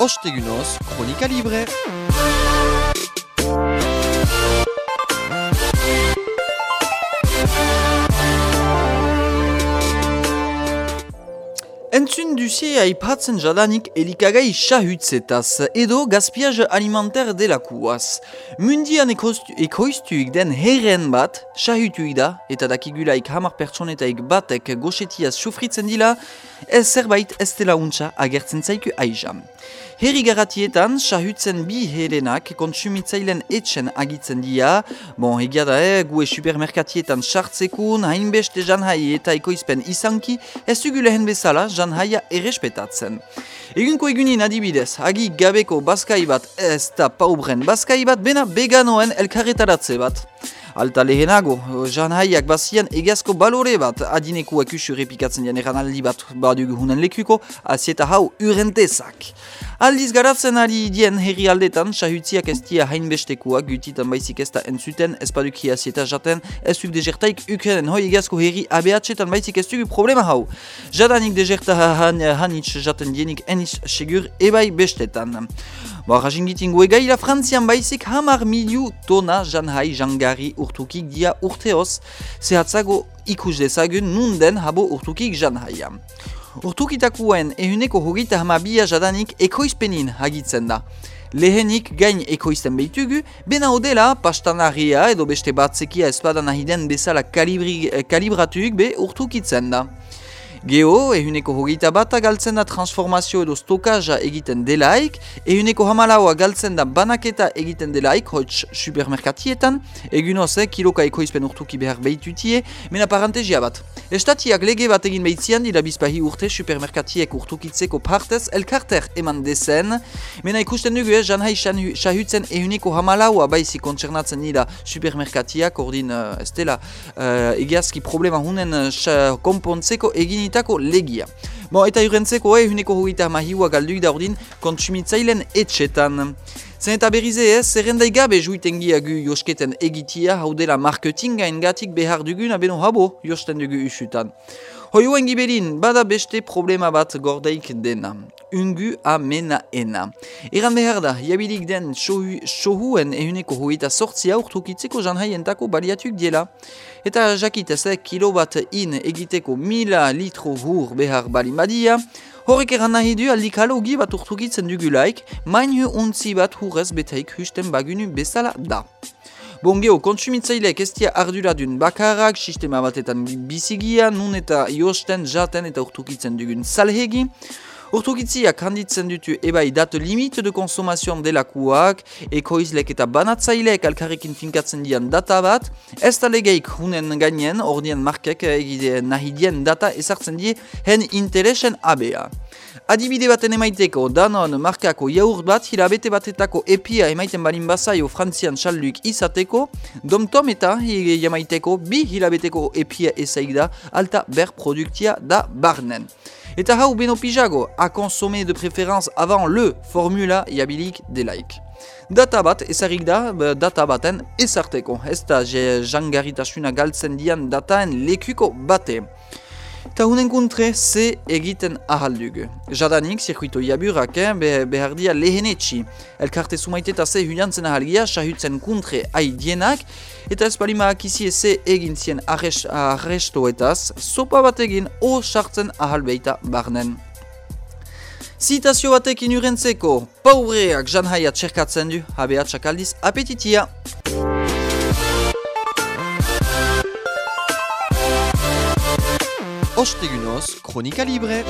Ostegunos Chronica Libre. Entzun duzie aipatzen jadanik elikagai xahutzetaz edo gaspiage alimentaire delakuaz. Mundian ekoiztu- ekoiztuik den herren bat xahutuik da eta dakigulaik hamar pertsonetaik batek goxetiaz sufritzen dila ez zerbait ez dela untxa agertzen zaiku aizam. Herri garatietan, sahutzen bi helenak kontsumitzailen etxen agitzen dira. Bon, egia da, eh, gue supermerkatietan sartzekun, hainbeste janhai eta ekoizpen izanki, ez dugu lehen bezala janhaia errespetatzen. Egunko egunin adibidez, agi gabeko baskai bat ez da paubren baskai bat, bena veganoen elkarretaratze bat. Alta lehenago, janhaiak bazian egazko balore bat adinekuak usu repikatzen dian eranaldi bat badugu hunen lekuko, azieta hau urentezak. Aldiz garatzen ari dien herri aldetan, sahutziak ez dia hainbestekuak gutitan baizik ez da entzuten, ez paduki azieta jaten, ez duk dejertaik ukenen hoi egazko herri abeatxetan baizik ez dugu problema hau. Jadanik dejerta han, hanitz jaten dienik eniz segur ebai bestetan. Ba, rasingitingo egaila frantzian baizik hamar miliu tona janhai jangari urtukik dia urteoz, zehatzago ikus dezagun nunden habo urtukik janhaia. Urtukitakuen ehuneko hogeita hamabia jadanik ekoizpenin hagitzen da. Lehenik gain ekoizten behitugu, bena odela pastanaria edo beste batzekia espada nahi den bezala kalibri, eh, kalibratuik be urtukitzen da. Geo, ehuneko hogeita bata galtzen da transformazio edo stokaja egiten delaik, ehuneko hamalaua galtzen da banaketa egiten delaik, hoitz supermerkatietan, egunoze kiloka ekoizpen urtuki behar behitutie, mena parantezia bat. Estatiak lege bat egin behitzian dira bizpahi urte supermerkatiek urtukitzeko partez elkarter eman dezen, mena ikusten dugu ez, janhai xahutzen ehuneko hamalaua baizi kontsernatzen dira supermerkatiak, ordin uh, ez dela uh, egiazki problema hunen uh, konpontzeko eginitako legia. Bon, eta urentzeko ehuneko hogeita hamahiua galduik da ordin kontsumitzailen etxetan. Zen eta berrize ez, zerrendai gabe juitengia gu josketen egitia hau dela marketinga engatik behar dugun abeno habo josten dugu usutan. Hoioen giberin, bada beste problema bat gordeik dena. Ungu amena ena. Eran behar da, jabilik den sohu- sohuen ehuneko hogeita sortzia urtukitzeko janhaientako baliatuk diela. Eta jakitez, eh, kilo bat in egiteko mila litro hur behar bali badia, Horrek eran nahi du aldikalogi bat urtukitzen dugulaik, mainu untzi bat hurrez betaik husten bagunu bezala da. Bongeo, kontsumitzaileek ez dia arduradun bakarrak, sistema batetan bizigia, nun eta josten, jaten eta urtukitzen dugun salhegi. Urtukitziak handitzen dutu ebai date limite de konsumazion delakuak, ekoizlek eta banatzaileek alkarrekin finkatzen dian data bat, ez da legeik hunen gainen, ordien markek egide nahi dien data ezartzen die hen interesen abea. Adibide baten emaiteko, danon markako jaurt bat hilabete batetako epia emaiten balin bazaio frantzian salduik izateko, domtom eta jamaiteko bi hilabeteko epia ezaik da, alta ber produktia da barnen. Eta hau beno pijago, a consommer de préférence avant le formula jabilik delaik. Data bat ezarik da, be- data baten ezarteko, ez da je jangaritasuna galtzen dian dataen lekuko bate. Ta hunen kontre ze egiten ahaldugu. Jadanik, zirkuito jaburak, eh, be, behar dia lehenetxi. Elkarte sumaite eta ze hunantzen ahalgia, sahutzen kontre haidienak, eta ez palima akizie ze egin zien arres, arrestoetaz, sopa bat egin o sartzen ahalbeita barnen. Zitazio batekin urentzeko, paureak janhaia txerkatzen du, habea txakaldiz apetitia. Ostegunos Chronica Libre.